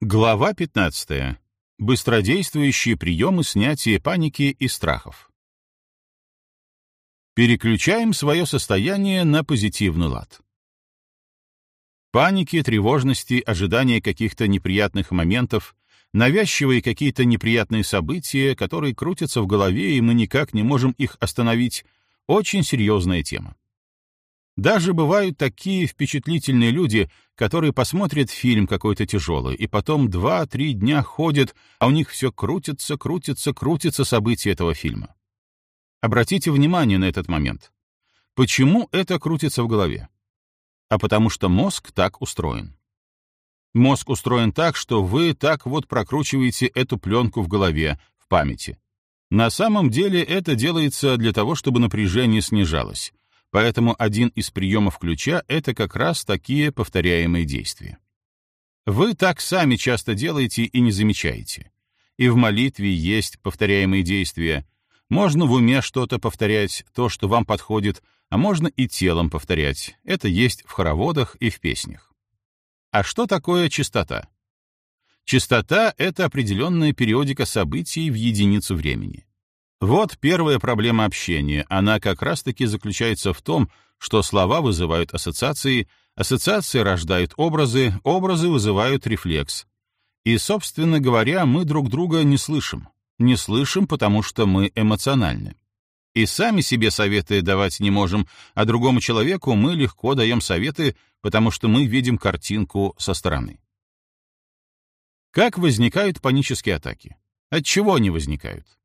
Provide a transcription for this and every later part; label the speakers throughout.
Speaker 1: Глава 15. Быстродействующие приемы снятия паники и страхов. Переключаем свое состояние на позитивный лад. Паники, тревожности, ожидания каких-то неприятных моментов, навязчивые какие-то неприятные события, которые крутятся в голове, и мы никак не можем их остановить, очень серьезная тема. Даже бывают такие впечатлительные люди, которые посмотрят фильм какой-то тяжелый, и потом два-три дня ходят, а у них все крутится, крутится, крутится события этого фильма. Обратите внимание на этот момент. Почему это крутится в голове? А потому что мозг так устроен. Мозг устроен так, что вы так вот прокручиваете эту пленку в голове, в памяти. На самом деле это делается для того, чтобы напряжение снижалось, Поэтому один из приемов ключа — это как раз такие повторяемые действия. Вы так сами часто делаете и не замечаете. И в молитве есть повторяемые действия. Можно в уме что-то повторять, то, что вам подходит, а можно и телом повторять. Это есть в хороводах и в песнях. А что такое частота? Частота — это определенная периодика событий в единицу времени. Вот первая проблема общения. Она как раз-таки заключается в том, что слова вызывают ассоциации, ассоциации рождают образы, образы вызывают рефлекс. И, собственно говоря, мы друг друга не слышим. Не слышим, потому что мы эмоциональны. И сами себе советы давать не можем, а другому человеку мы легко даем советы, потому что мы видим картинку со стороны. Как возникают панические атаки? От чего они возникают?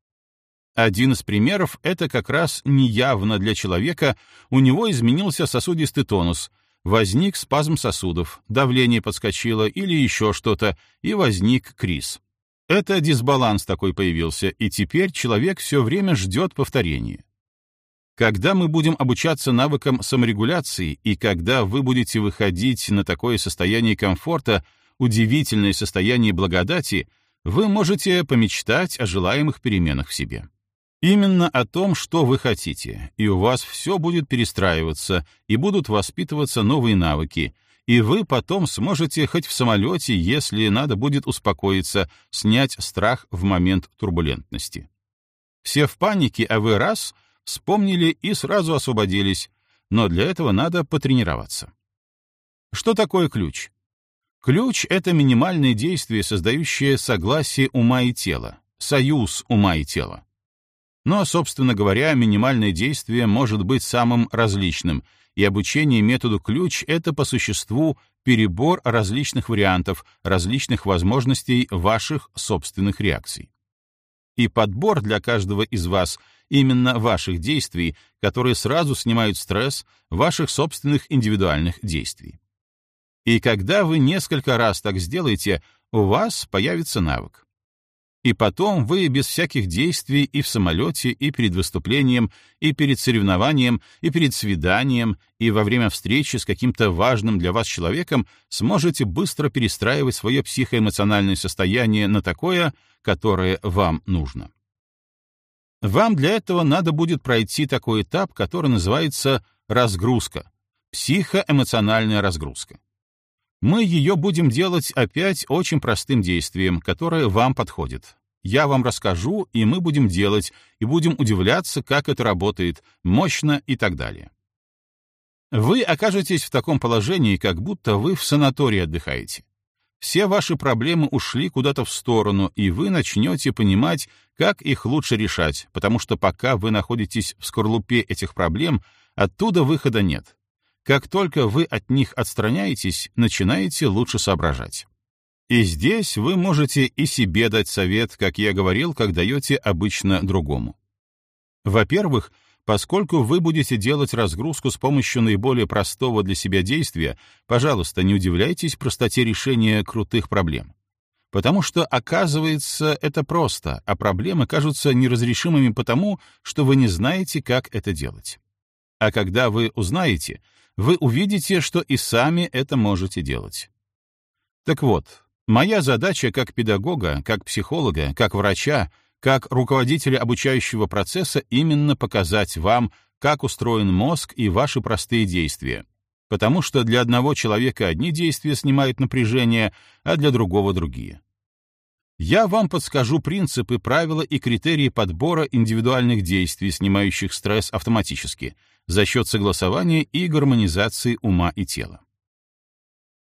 Speaker 1: Один из примеров — это как раз неявно для человека, у него изменился сосудистый тонус, возник спазм сосудов, давление подскочило или еще что-то, и возник криз. Это дисбаланс такой появился, и теперь человек все время ждет повторения. Когда мы будем обучаться навыкам саморегуляции, и когда вы будете выходить на такое состояние комфорта, удивительное состояние благодати, вы можете помечтать о желаемых переменах в себе. Именно о том, что вы хотите, и у вас все будет перестраиваться, и будут воспитываться новые навыки, и вы потом сможете хоть в самолете, если надо будет успокоиться, снять страх в момент турбулентности. Все в панике, а вы раз — вспомнили и сразу освободились, но для этого надо потренироваться. Что такое ключ? Ключ — это минимальное действие, создающее согласие ума и тела, союз ума и тела. Но, собственно говоря, минимальное действие может быть самым различным, и обучение методу ключ — это по существу перебор различных вариантов, различных возможностей ваших собственных реакций. И подбор для каждого из вас именно ваших действий, которые сразу снимают стресс ваших собственных индивидуальных действий. И когда вы несколько раз так сделаете, у вас появится навык. И потом вы без всяких действий и в самолете, и перед выступлением, и перед соревнованием, и перед свиданием, и во время встречи с каким-то важным для вас человеком сможете быстро перестраивать свое психоэмоциональное состояние на такое, которое вам нужно. Вам для этого надо будет пройти такой этап, который называется разгрузка, психоэмоциональная разгрузка мы ее будем делать опять очень простым действием, которое вам подходит. Я вам расскажу, и мы будем делать, и будем удивляться, как это работает, мощно и так далее. Вы окажетесь в таком положении, как будто вы в санатории отдыхаете. Все ваши проблемы ушли куда-то в сторону, и вы начнете понимать, как их лучше решать, потому что пока вы находитесь в скорлупе этих проблем, оттуда выхода нет. Как только вы от них отстраняетесь, начинаете лучше соображать. И здесь вы можете и себе дать совет, как я говорил, как даете обычно другому. Во-первых, поскольку вы будете делать разгрузку с помощью наиболее простого для себя действия, пожалуйста, не удивляйтесь простоте решения крутых проблем. Потому что, оказывается, это просто, а проблемы кажутся неразрешимыми потому, что вы не знаете, как это делать. А когда вы узнаете — вы увидите, что и сами это можете делать. Так вот, моя задача как педагога, как психолога, как врача, как руководителя обучающего процесса именно показать вам, как устроен мозг и ваши простые действия. потому что для одного человека одни действия снимают напряжение, а для другого — другие. Я вам подскажу принципы, правила и критерии подбора индивидуальных действий, снимающих стресс автоматически, за счет согласования и гармонизации ума и тела.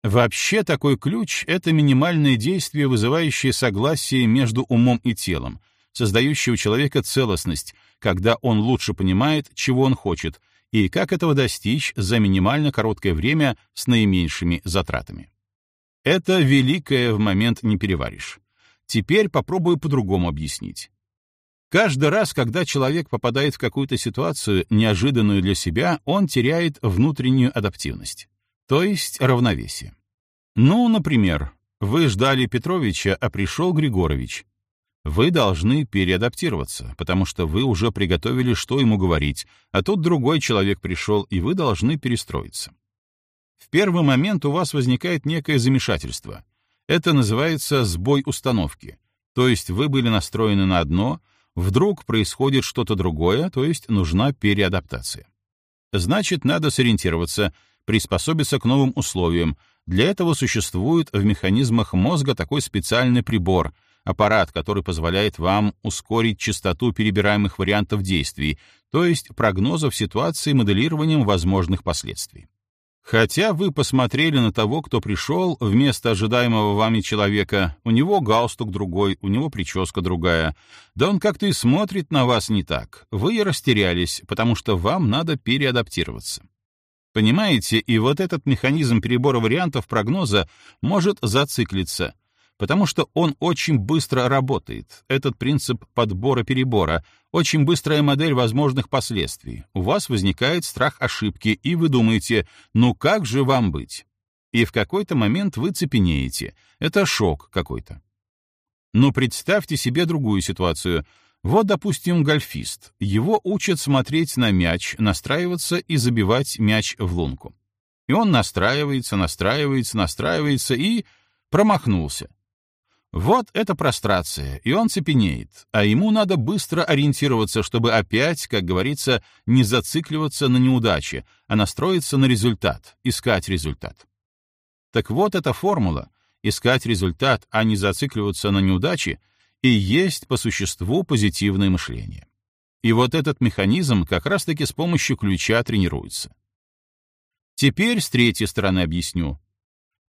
Speaker 1: Вообще такой ключ — это минимальное действие, вызывающее согласие между умом и телом, создающее у человека целостность, когда он лучше понимает, чего он хочет, и как этого достичь за минимально короткое время с наименьшими затратами. Это великое в момент не переваришь. Теперь попробую по-другому объяснить. Каждый раз, когда человек попадает в какую-то ситуацию, неожиданную для себя, он теряет внутреннюю адаптивность то есть равновесие. Ну, например, вы ждали Петровича, а пришел Григорович. Вы должны переадаптироваться, потому что вы уже приготовили, что ему говорить, а тут другой человек пришел, и вы должны перестроиться. В первый момент у вас возникает некое замешательство. Это называется сбой установки, то есть вы были настроены на одно, вдруг происходит что-то другое, то есть нужна переадаптация. Значит, надо сориентироваться — приспособиться к новым условиям. Для этого существует в механизмах мозга такой специальный прибор, аппарат, который позволяет вам ускорить частоту перебираемых вариантов действий, то есть прогнозов ситуации моделированием возможных последствий. Хотя вы посмотрели на того, кто пришел, вместо ожидаемого вами человека, у него галстук другой, у него прическа другая, да он как-то и смотрит на вас не так, вы растерялись, потому что вам надо переадаптироваться. Понимаете, и вот этот механизм перебора вариантов прогноза может зациклиться, потому что он очень быстро работает. Этот принцип подбора-перебора, очень быстрая модель возможных последствий. У вас возникает страх ошибки, и вы думаете, ну как же вам быть? И в какой-то момент вы цепенеете. Это шок какой-то. Но представьте себе другую ситуацию — вот, допустим, гольфист. Его учат смотреть на мяч, настраиваться и забивать мяч в лунку. И он настраивается, настраивается, настраивается и промахнулся. Вот это прострация, и он цепенеет, а ему надо быстро ориентироваться, чтобы опять, как говорится, не зацикливаться на неудаче, а настроиться на результат, искать результат. Так вот эта формула — искать результат, а не зацикливаться на неудаче — и есть по существу позитивное мышление. И вот этот механизм как раз-таки с помощью ключа тренируется. Теперь с третьей стороны объясню.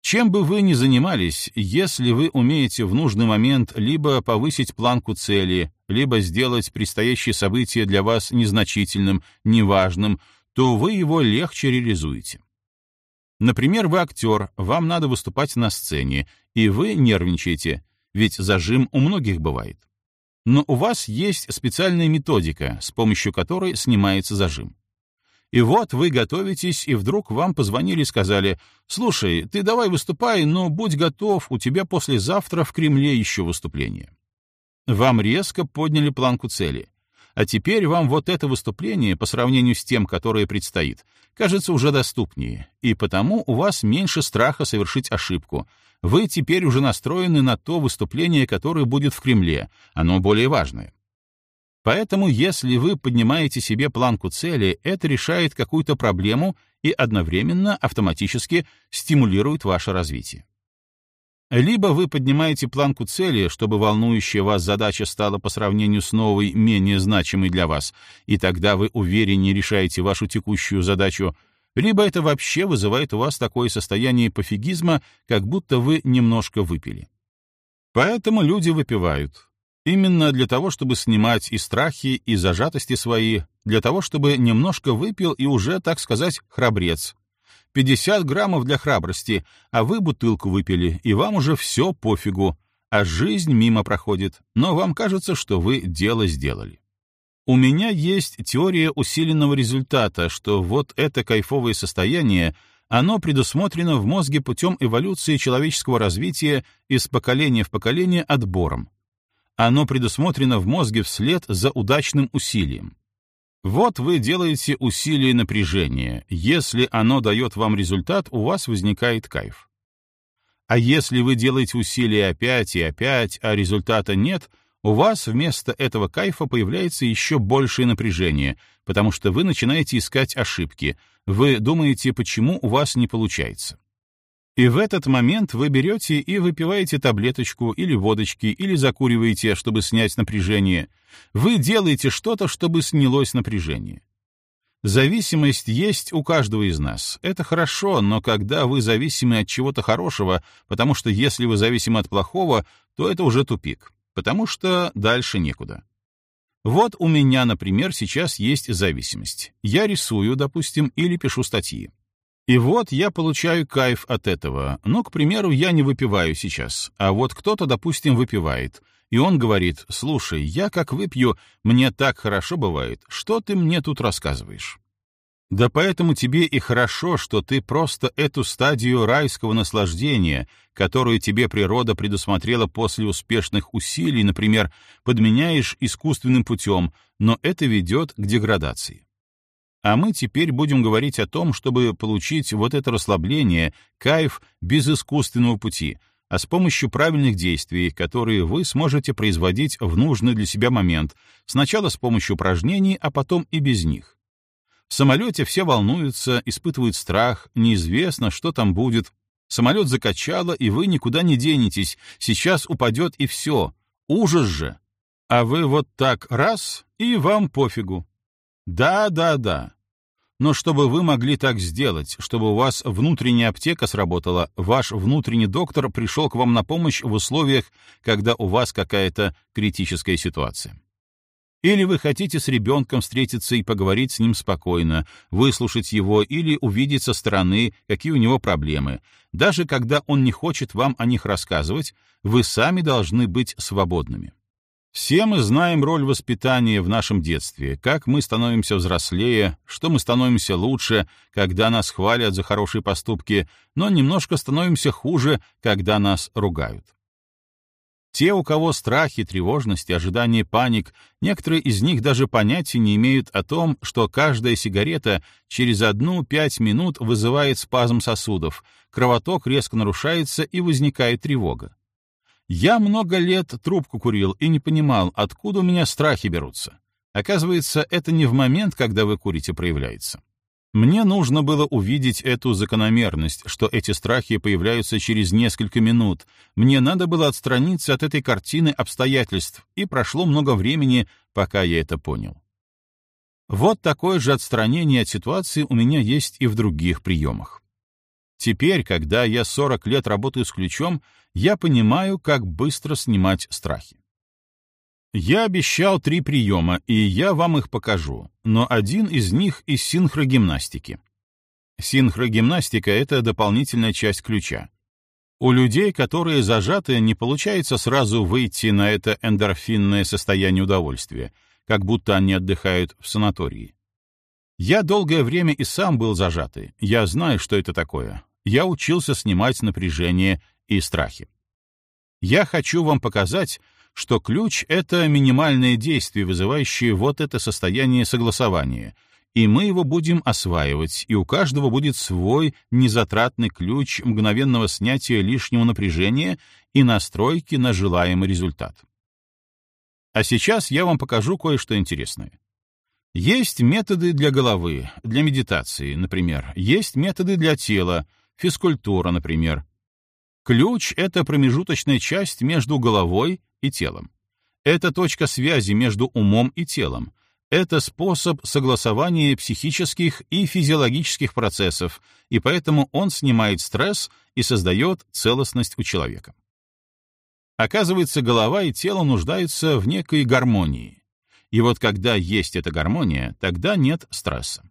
Speaker 1: Чем бы вы ни занимались, если вы умеете в нужный момент либо повысить планку цели, либо сделать предстоящее событие для вас незначительным, неважным, то вы его легче реализуете. Например, вы актер, вам надо выступать на сцене, и вы нервничаете, ведь зажим у многих бывает. Но у вас есть специальная методика, с помощью которой снимается зажим. И вот вы готовитесь, и вдруг вам позвонили и сказали, «Слушай, ты давай выступай, но будь готов, у тебя послезавтра в Кремле еще выступление». Вам резко подняли планку цели. А теперь вам вот это выступление, по сравнению с тем, которое предстоит, кажется уже доступнее, и потому у вас меньше страха совершить ошибку, вы теперь уже настроены на то выступление, которое будет в Кремле, оно более важное. Поэтому, если вы поднимаете себе планку цели, это решает какую-то проблему и одновременно автоматически стимулирует ваше развитие. Либо вы поднимаете планку цели, чтобы волнующая вас задача стала по сравнению с новой менее значимой для вас, и тогда вы увереннее решаете вашу текущую задачу, либо это вообще вызывает у вас такое состояние пофигизма, как будто вы немножко выпили. Поэтому люди выпивают. Именно для того, чтобы снимать и страхи, и зажатости свои, для того, чтобы немножко выпил и уже, так сказать, храбрец. 50 граммов для храбрости, а вы бутылку выпили, и вам уже все пофигу, а жизнь мимо проходит, но вам кажется, что вы дело сделали. У меня есть теория усиленного результата, что вот это кайфовое состояние, оно предусмотрено в мозге путем эволюции человеческого развития из поколения в поколение отбором. Оно предусмотрено в мозге вслед за удачным усилием. Вот вы делаете усилие напряжения. Если оно дает вам результат, у вас возникает кайф. А если вы делаете усилие опять и опять, а результата нет — у вас вместо этого кайфа появляется еще большее напряжение, потому что вы начинаете искать ошибки, Вы думаете, почему у вас не получается. И в этот момент вы берете и выпиваете таблеточку или водочки, или закуриваете, чтобы снять напряжение. Вы делаете что-то, чтобы снялось напряжение. Зависимость есть у каждого из нас. Это хорошо, но когда вы зависимы от чего-то хорошего, потому что если вы зависимы от плохого, то это уже тупик, потому что дальше некуда. Вот у меня, например, сейчас есть зависимость. Я рисую, допустим, или пишу статьи. И вот я получаю кайф от этого. Ну, к примеру, я не выпиваю сейчас, а вот кто-то, допустим, выпивает. И он говорит, слушай, я как выпью, мне так хорошо бывает, что ты мне тут рассказываешь? Да поэтому тебе и хорошо, что ты просто эту стадию райского наслаждения, которую тебе природа предусмотрела после успешных усилий, например, подменяешь искусственным путем, но это ведет к деградации. А мы теперь будем говорить о том, чтобы получить вот это расслабление, кайф без искусственного пути, а с помощью правильных действий, которые вы сможете производить в нужный для себя момент, сначала с помощью упражнений, а потом и без них. В самолете все волнуются, испытывают страх, неизвестно, что там будет. Самолет закачало, и вы никуда не денетесь, сейчас упадет и все. Ужас же! А вы вот так раз, и вам пофигу. Да, да, да. Но чтобы вы могли так сделать, чтобы у вас внутренняя аптека сработала, ваш внутренний доктор пришел к вам на помощь в условиях, когда у вас какая-то критическая ситуация. Или вы хотите с ребенком встретиться и поговорить с ним спокойно, выслушать его или увидеть со стороны, какие у него проблемы. Даже когда он не хочет вам о них рассказывать, вы сами должны быть свободными. Все мы знаем роль воспитания в нашем детстве, как мы становимся взрослее, что мы становимся лучше, когда нас хвалят за хорошие поступки, но немножко становимся хуже, когда нас ругают. Те, у кого страхи, тревожности, ожидания паник, некоторые из них даже понятия не имеют о том, что каждая сигарета через одну-пять минут вызывает спазм сосудов, кровоток резко нарушается и возникает тревога. Я много лет трубку курил и не понимал, откуда у меня страхи берутся. Оказывается, это не в момент, когда вы курите, проявляется. Мне нужно было увидеть эту закономерность, что эти страхи появляются через несколько минут. Мне надо было отстраниться от этой картины обстоятельств, и прошло много времени, пока я это понял. Вот такое же отстранение от ситуации у меня есть и в других приемах. Теперь, когда я 40 лет работаю с ключом, я понимаю, как быстро снимать страхи. Я обещал три приема, и я вам их покажу, но один из них из синхрогимнастики. Синхрогимнастика — это дополнительная часть ключа. У людей, которые зажаты, не получается сразу выйти на это эндорфинное состояние удовольствия, как будто они отдыхают в санатории. Я долгое время и сам был зажатый, я знаю, что это такое, я учился снимать напряжение и страхи. Я хочу вам показать, что ключ — это минимальное действие, вызывающее вот это состояние согласования, и мы его будем осваивать, и у каждого будет свой незатратный ключ мгновенного снятия лишнего напряжения и настройки на желаемый результат. А сейчас я вам покажу кое-что интересное. Есть методы для головы, для медитации, например, есть методы для тела, физкультура, например. Ключ — это промежуточная часть между головой и телом. Это точка связи между умом и телом. Это способ согласования психических и физиологических процессов, и поэтому он снимает стресс и создает целостность у человека. Оказывается, голова и тело нуждаются в некой гармонии. И вот когда есть эта гармония, тогда нет стресса.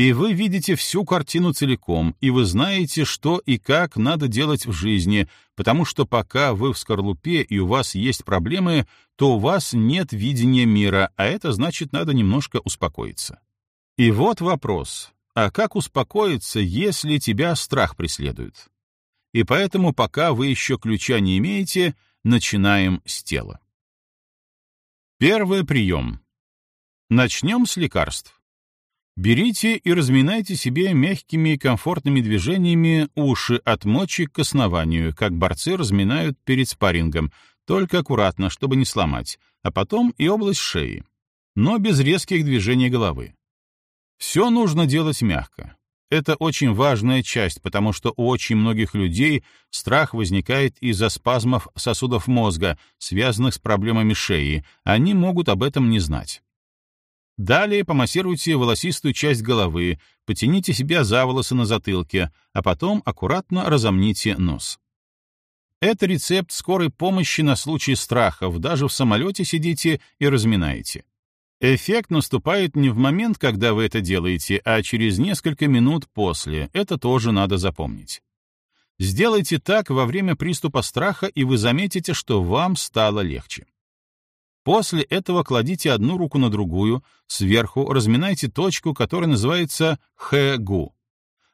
Speaker 1: И вы видите всю картину целиком, и вы знаете, что и как надо делать в жизни, потому что пока вы в скорлупе и у вас есть проблемы, то у вас нет видения мира, а это значит, надо немножко успокоиться. И вот вопрос. А как успокоиться, если тебя страх преследует? И поэтому, пока вы еще ключа не имеете, начинаем с тела. Первый прием. Начнем с лекарств. Берите и разминайте себе мягкими и комфортными движениями уши от мочи к основанию, как борцы разминают перед спаррингом, только аккуратно, чтобы не сломать, а потом и область шеи, но без резких движений головы. Все нужно делать мягко. Это очень важная часть, потому что у очень многих людей страх возникает из-за спазмов сосудов мозга, связанных с проблемами шеи. Они могут об этом не знать. Далее помассируйте волосистую часть головы, потяните себя за волосы на затылке, а потом аккуратно разомните нос. Это рецепт скорой помощи на случай страхов, даже в самолете сидите и разминаете. Эффект наступает не в момент, когда вы это делаете, а через несколько минут после. Это тоже надо запомнить. Сделайте так во время приступа страха, и вы заметите, что вам стало легче. После этого кладите одну руку на другую, сверху разминайте точку, которая называется хэгу.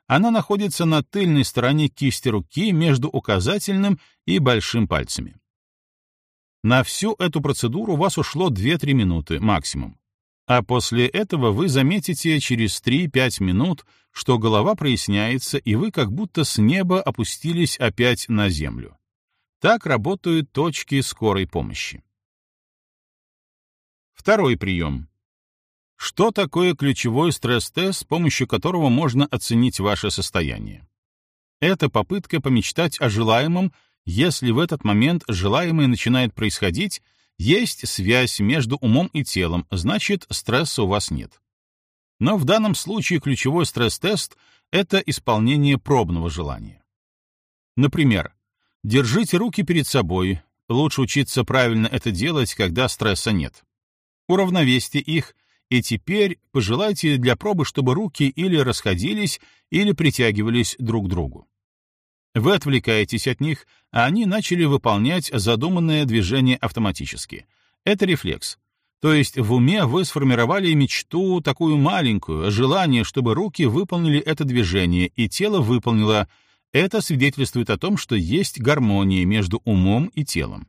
Speaker 1: Она находится на тыльной стороне кисти руки между указательным и большим пальцами. На всю эту процедуру у вас ушло 2-3 минуты максимум. А после этого вы заметите через 3-5 минут, что голова проясняется, и вы как будто с неба опустились опять на землю. Так работают точки скорой помощи. Второй прием. Что такое ключевой стресс-тест, с помощью которого можно оценить ваше состояние? Это попытка помечтать о желаемом, если в этот момент желаемое начинает происходить, есть связь между умом и телом, значит, стресса у вас нет. Но в данном случае ключевой стресс-тест — это исполнение пробного желания. Например, держите руки перед собой, лучше учиться правильно это делать, когда стресса нет уравновесьте их, и теперь пожелайте для пробы, чтобы руки или расходились, или притягивались друг к другу. Вы отвлекаетесь от них, а они начали выполнять задуманное движение автоматически. Это рефлекс. То есть в уме вы сформировали мечту, такую маленькую, желание, чтобы руки выполнили это движение, и тело выполнило. Это свидетельствует о том, что есть гармония между умом и телом.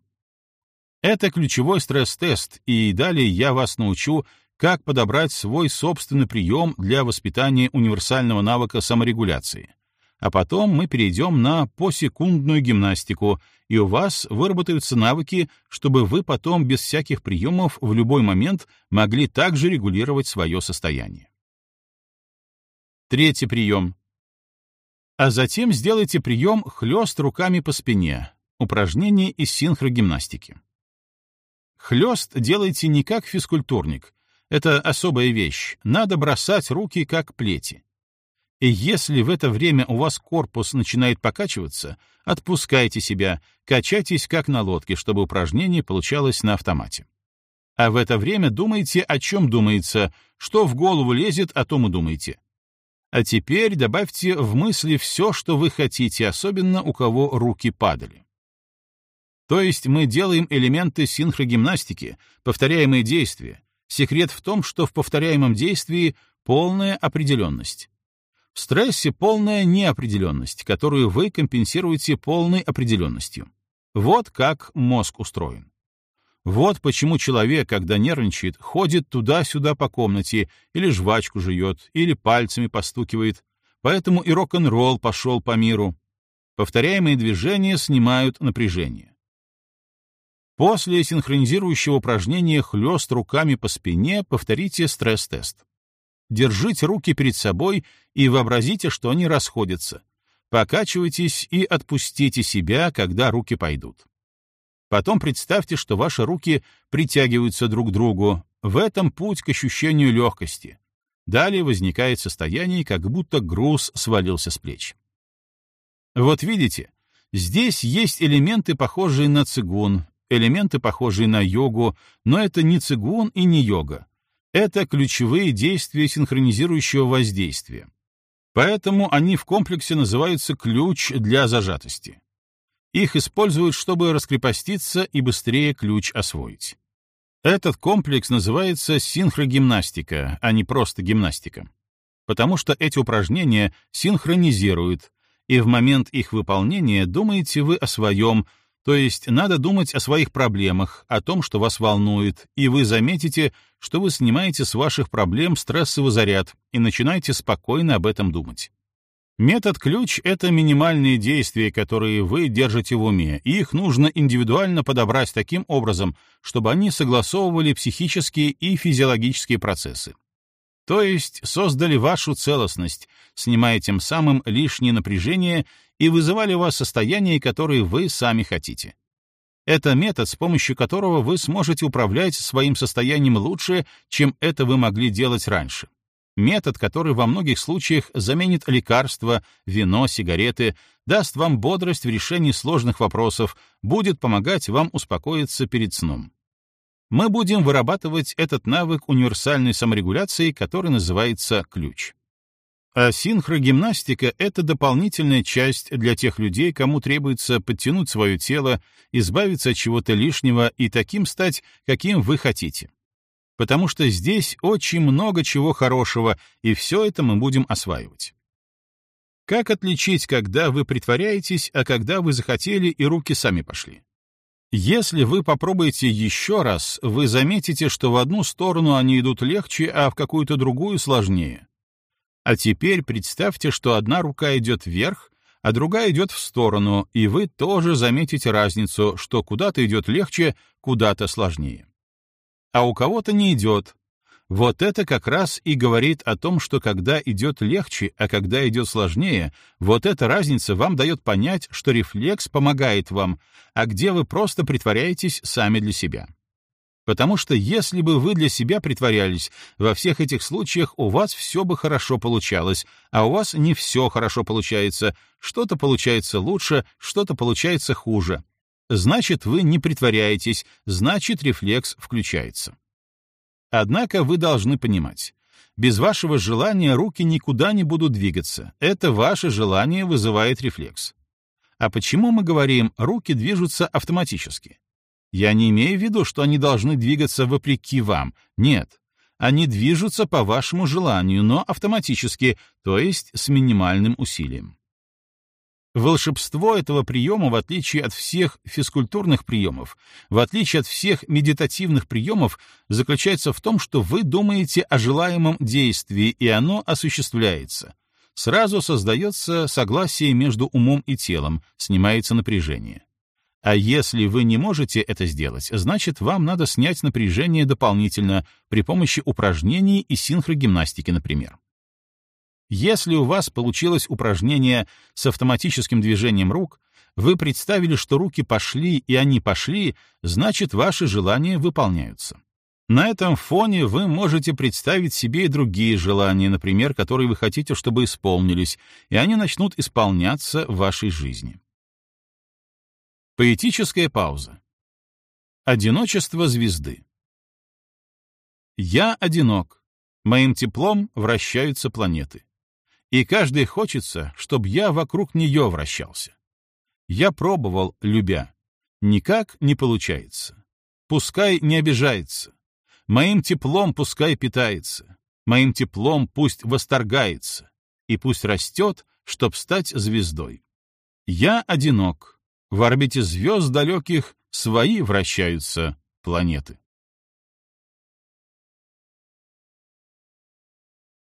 Speaker 1: Это ключевой стресс-тест, и далее я вас научу, как подобрать свой собственный прием для воспитания универсального навыка саморегуляции. А потом мы перейдем на посекундную гимнастику, и у вас выработаются навыки, чтобы вы потом без всяких приемов в любой момент могли также регулировать свое состояние. Третий прием. А затем сделайте прием хлест руками по спине, упражнение из синхрогимнастики. Хлёст делайте не как физкультурник. Это особая вещь. Надо бросать руки как плети. И если в это время у вас корпус начинает покачиваться, отпускайте себя, качайтесь как на лодке, чтобы упражнение получалось на автомате. А в это время думайте, о чем думается, что в голову лезет, о том и думайте. А теперь добавьте в мысли все, что вы хотите, особенно у кого руки падали. То есть мы делаем элементы синхрогимнастики, повторяемые действия. Секрет в том, что в повторяемом действии полная определенность. В стрессе полная неопределенность, которую вы компенсируете полной определенностью. Вот как мозг устроен. Вот почему человек, когда нервничает, ходит туда-сюда по комнате, или жвачку жует, или пальцами постукивает. Поэтому и рок-н-ролл пошел по миру. Повторяемые движения снимают напряжение. После синхронизирующего упражнения хлест руками по спине повторите стресс-тест. Держите руки перед собой и вообразите, что они расходятся. Покачивайтесь и отпустите себя, когда руки пойдут. Потом представьте, что ваши руки притягиваются друг к другу. В этом путь к ощущению легкости. Далее возникает состояние, как будто груз свалился с плеч. Вот видите, здесь есть элементы, похожие на цигун, элементы, похожие на йогу, но это не цигун и не йога. Это ключевые действия синхронизирующего воздействия. Поэтому они в комплексе называются ключ для зажатости. Их используют, чтобы раскрепоститься и быстрее ключ освоить. Этот комплекс называется синхрогимнастика, а не просто гимнастика. Потому что эти упражнения синхронизируют, и в момент их выполнения думаете вы о своем, то есть надо думать о своих проблемах, о том, что вас волнует, и вы заметите, что вы снимаете с ваших проблем стрессовый заряд и начинаете спокойно об этом думать. Метод ключ — это минимальные действия, которые вы держите в уме, и их нужно индивидуально подобрать таким образом, чтобы они согласовывали психические и физиологические процессы. То есть создали вашу целостность, снимая тем самым лишнее напряжение и вызывали у вас состояние, которое вы сами хотите. Это метод, с помощью которого вы сможете управлять своим состоянием лучше, чем это вы могли делать раньше. Метод, который во многих случаях заменит лекарства, вино, сигареты, даст вам бодрость в решении сложных вопросов, будет помогать вам успокоиться перед сном мы будем вырабатывать этот навык универсальной саморегуляции, который называется ключ. А синхрогимнастика — это дополнительная часть для тех людей, кому требуется подтянуть свое тело, избавиться от чего-то лишнего и таким стать, каким вы хотите. Потому что здесь очень много чего хорошего, и все это мы будем осваивать. Как отличить, когда вы притворяетесь, а когда вы захотели и руки сами пошли? Если вы попробуете еще раз, вы заметите, что в одну сторону они идут легче, а в какую-то другую сложнее. А теперь представьте, что одна рука идет вверх, а другая идет в сторону, и вы тоже заметите разницу, что куда-то идет легче, куда-то сложнее. А у кого-то не идет, вот это как раз и говорит о том, что когда идет легче, а когда идет сложнее, вот эта разница вам дает понять, что рефлекс помогает вам, а где вы просто притворяетесь сами для себя. Потому что если бы вы для себя притворялись, во всех этих случаях у вас все бы хорошо получалось, а у вас не все хорошо получается, что-то получается лучше, что-то получается хуже. Значит, вы не притворяетесь, значит, рефлекс включается. Однако вы должны понимать, без вашего желания руки никуда не будут двигаться. Это ваше желание вызывает рефлекс. А почему мы говорим «руки движутся автоматически»? Я не имею в виду, что они должны двигаться вопреки вам. Нет. Они движутся по вашему желанию, но автоматически, то есть с минимальным усилием. Волшебство этого приема, в отличие от всех физкультурных приемов, в отличие от всех медитативных приемов, заключается в том, что вы думаете о желаемом действии, и оно осуществляется. Сразу создается согласие между умом и телом, снимается напряжение. А если вы не можете это сделать, значит, вам надо снять напряжение дополнительно при помощи упражнений и синхрогимнастики, например. Если у вас получилось упражнение с автоматическим движением рук, вы представили, что руки пошли и они пошли, значит, ваши желания выполняются. На этом фоне вы можете представить себе и другие желания, например, которые вы хотите, чтобы исполнились, и они начнут исполняться в вашей жизни. Поэтическая пауза. Одиночество звезды. Я одинок. Моим теплом вращаются планеты и каждый хочется, чтобы я вокруг нее вращался. Я пробовал, любя. Никак не получается. Пускай не обижается. Моим теплом пускай питается. Моим теплом пусть восторгается. И пусть растет, чтоб стать звездой. Я одинок. В орбите звезд далеких свои вращаются планеты.